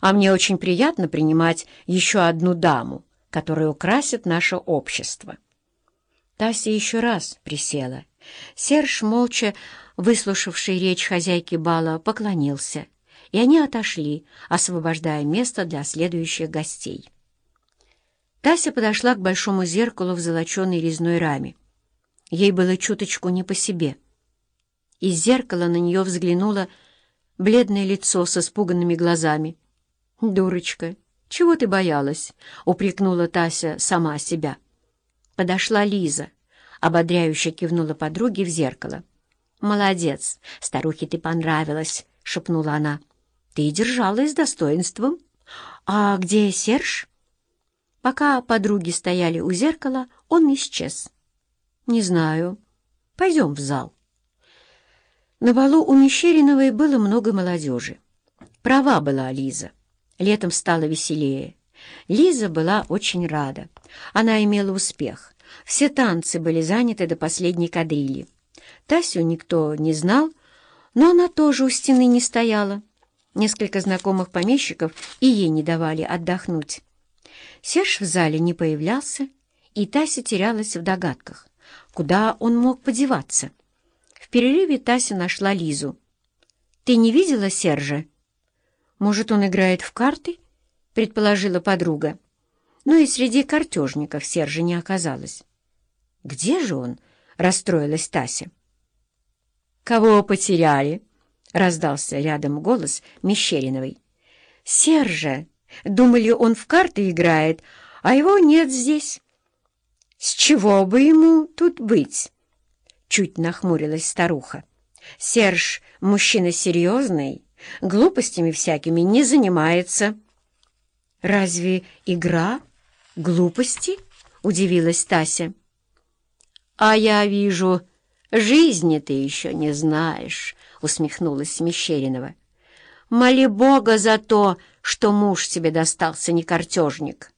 а мне очень приятно принимать еще одну даму, которая украсит наше общество». Тася еще раз присела. Серж, молча выслушавший речь хозяйки бала, поклонился, и они отошли, освобождая место для следующих гостей. Тася подошла к большому зеркалу в золоченой резной раме. Ей было чуточку не по себе. Из зеркала на нее взглянуло бледное лицо с испуганными глазами. «Дурочка, чего ты боялась?» — упрекнула Тася сама себя. Подошла Лиза, ободряюще кивнула подруге в зеркало. «Молодец, старухе ты понравилась», — шепнула она. «Ты держалась с достоинством. А где Серж?» Пока подруги стояли у зеркала, он исчез. «Не знаю. Пойдем в зал». На балу у Мещериновой было много молодежи. Права была Лиза. Летом стало веселее. Лиза была очень рада. Она имела успех. Все танцы были заняты до последней кадрили. Тасю никто не знал, но она тоже у стены не стояла. Несколько знакомых помещиков и ей не давали отдохнуть. Серж в зале не появлялся, и Тася терялась в догадках, куда он мог подеваться. В перерыве Тася нашла Лизу. «Ты не видела Сержа?» «Может, он играет в карты?» — предположила подруга. Но и среди картежников Сержа не оказалось. «Где же он?» — расстроилась Тася. «Кого потеряли?» — раздался рядом голос Мещериновой. «Сержа!» Думали, он в карты играет, а его нет здесь. С чего бы ему тут быть? Чуть нахмурилась старуха. Серж мужчина серьезный, глупостями всякими не занимается. Разве игра глупости? Удивилась Тася. А я вижу, жизни ты еще не знаешь, усмехнулась Мещеринова. Моли Бога за то, что муж тебе достался не картежник,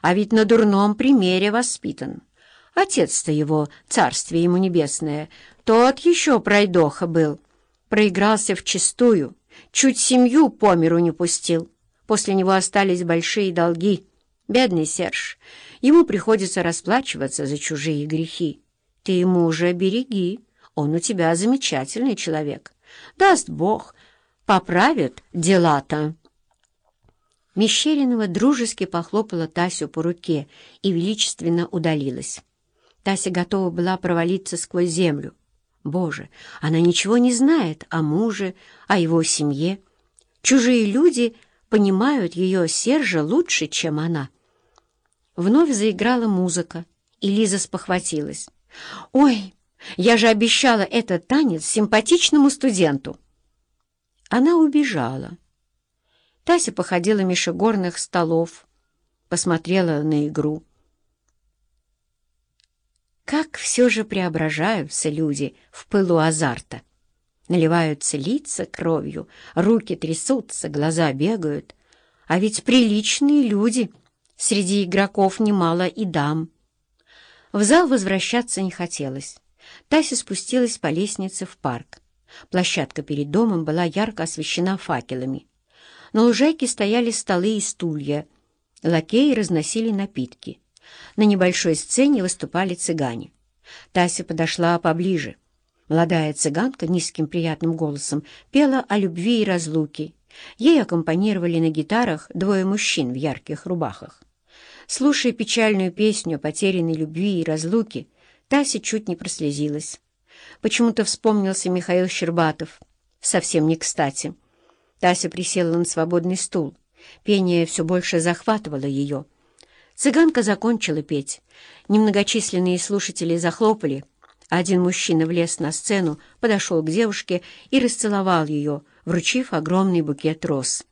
а ведь на дурном примере воспитан. Отец-то его, царствие ему небесное, тот еще пройдоха был. Проигрался вчистую, чуть семью по миру не пустил. После него остались большие долги. Бедный Серж, ему приходится расплачиваться за чужие грехи. Ты ему уже береги, он у тебя замечательный человек. Даст Бог, поправит дела-то. Мещеринова дружески похлопала Тасю по руке и величественно удалилась. Тася готова была провалиться сквозь землю. Боже, она ничего не знает о муже, о его семье. Чужие люди понимают ее Сержа лучше, чем она. Вновь заиграла музыка, и Лиза спохватилась. «Ой, я же обещала этот танец симпатичному студенту!» Она убежала Тася походила меж горных столов, посмотрела на игру. Как все же преображаются люди в пылу азарта! Наливаются лица кровью, руки трясутся, глаза бегают. А ведь приличные люди, среди игроков немало и дам. В зал возвращаться не хотелось. Тася спустилась по лестнице в парк. Площадка перед домом была ярко освещена факелами. На лужайке стояли столы и стулья. Лакеи разносили напитки. На небольшой сцене выступали цыгане. Тася подошла поближе. Молодая цыганка низким приятным голосом пела о любви и разлуке. Ей аккомпанировали на гитарах двое мужчин в ярких рубахах. Слушая печальную песню о потерянной любви и разлуке, Тася чуть не прослезилась. Почему-то вспомнился Михаил Щербатов. Совсем не кстати. Тася присела на свободный стул. Пение все больше захватывало ее. Цыганка закончила петь. Немногочисленные слушатели захлопали. Один мужчина влез на сцену, подошел к девушке и расцеловал ее, вручив огромный букет роз.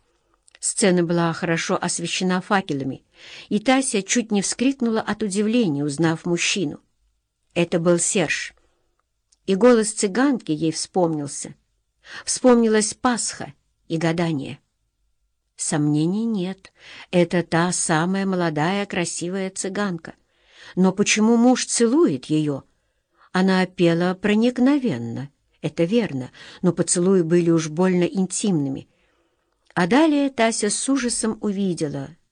Сцена была хорошо освещена факелами, и Тася чуть не вскрикнула от удивления, узнав мужчину. Это был Серж. И голос цыганки ей вспомнился. Вспомнилась Пасха, и гадания. Сомнений нет, это та самая молодая красивая цыганка. Но почему муж целует ее? Она пела проникновенно, это верно, но поцелуи были уж больно интимными. А далее Тася с ужасом увидела —